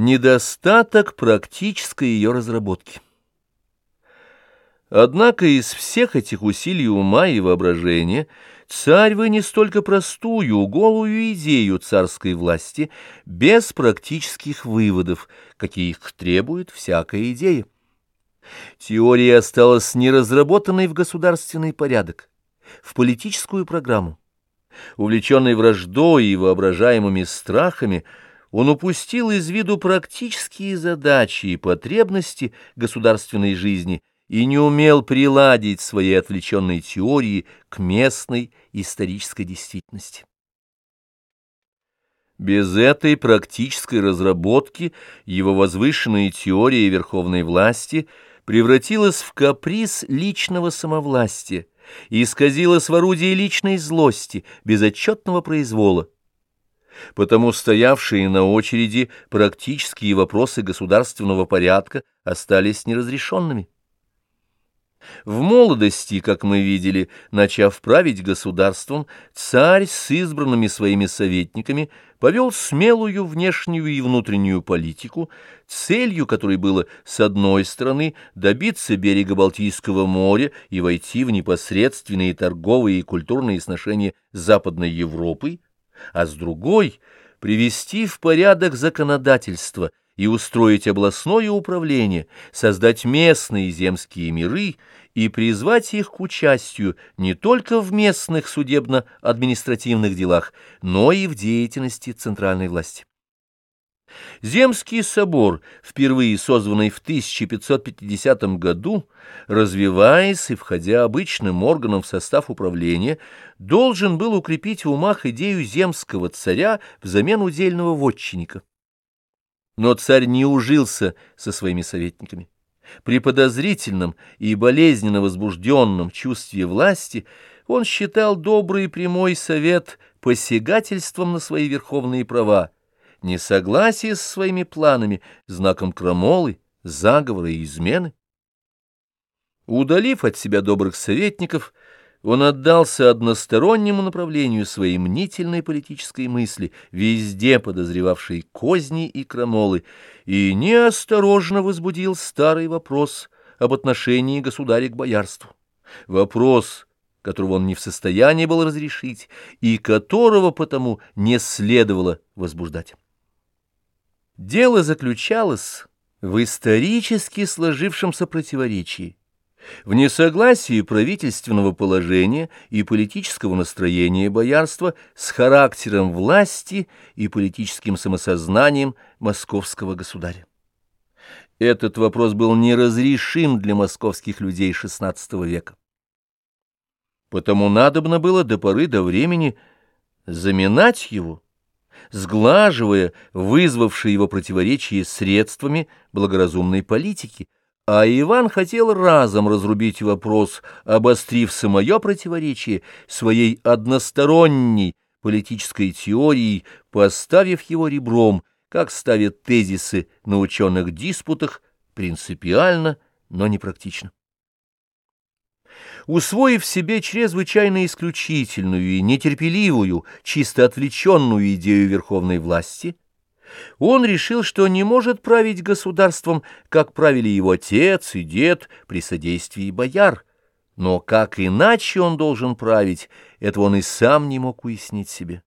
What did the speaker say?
Недостаток практической ее разработки. Однако из всех этих усилий ума и воображения царь вынес только простую, голую идею царской власти, без практических выводов, каких требует всякая идея. Теория осталась неразработанной в государственный порядок, в политическую программу. Увлеченный враждой и воображаемыми страхами – он упустил из виду практические задачи и потребности государственной жизни и не умел приладить свои отвлеченные теории к местной исторической действительности. Без этой практической разработки его возвышенная теория верховной власти превратилась в каприз личного самовластия и исказилась в орудие личной злости, безотчетного произвола потому стоявшие на очереди практические вопросы государственного порядка остались неразрешенными. В молодости, как мы видели, начав править государством, царь с избранными своими советниками повел смелую внешнюю и внутреннюю политику, целью которой было, с одной стороны, добиться берега Балтийского моря и войти в непосредственные торговые и культурные сношения с Западной Европой, а с другой — привести в порядок законодательство и устроить областное управление, создать местные земские миры и призвать их к участию не только в местных судебно-административных делах, но и в деятельности центральной власти. Земский собор, впервые созванный в 1550 году, развиваясь и входя обычным органом в состав управления, должен был укрепить в умах идею земского царя взамен удельного вотчинника. Но царь не ужился со своими советниками. При подозрительном и болезненно возбужденном чувстве власти он считал добрый прямой совет посягательством на свои верховные права, несогласие с своими планами, знаком крамолы, заговора и измены. Удалив от себя добрых советников, он отдался одностороннему направлению своей мнительной политической мысли, везде подозревавшей козни и крамолы, и неосторожно возбудил старый вопрос об отношении государя к боярству. Вопрос, которого он не в состоянии был разрешить, и которого потому не следовало возбуждать. Дело заключалось в исторически сложившемся противоречии, в несогласии правительственного положения и политического настроения боярства с характером власти и политическим самосознанием московского государя. Этот вопрос был неразрешим для московских людей XVI века. Потому надобно было до поры до времени заминать его, сглаживая вызвавшие его противоречие средствами благоразумной политики, а Иван хотел разом разрубить вопрос, обострив самое противоречие своей односторонней политической теорией, поставив его ребром, как ставят тезисы на ученых диспутах, принципиально, но не практично. Усвоив себе чрезвычайно исключительную и нетерпеливую, чисто отвлеченную идею верховной власти, он решил, что не может править государством, как правили его отец и дед при содействии бояр, но как иначе он должен править, этого он и сам не мог уяснить себе.